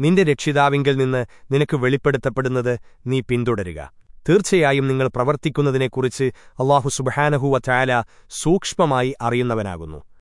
നിന്റെ രക്ഷിതാവിങ്കിൽ നിന്ന് നിനക്ക് വെളിപ്പെടുത്തപ്പെടുന്നത് നീ പിന്തുടരുക. തീർച്ചയായും നിങ്ങൾ പ്രവർത്തിക്കുന്നതിനെക്കുറിച്ച് അള്ളാഹു സുബഹാനഹുവ ചായാല സൂക്ഷ്മമായി അറിയുന്നവനാകുന്നു.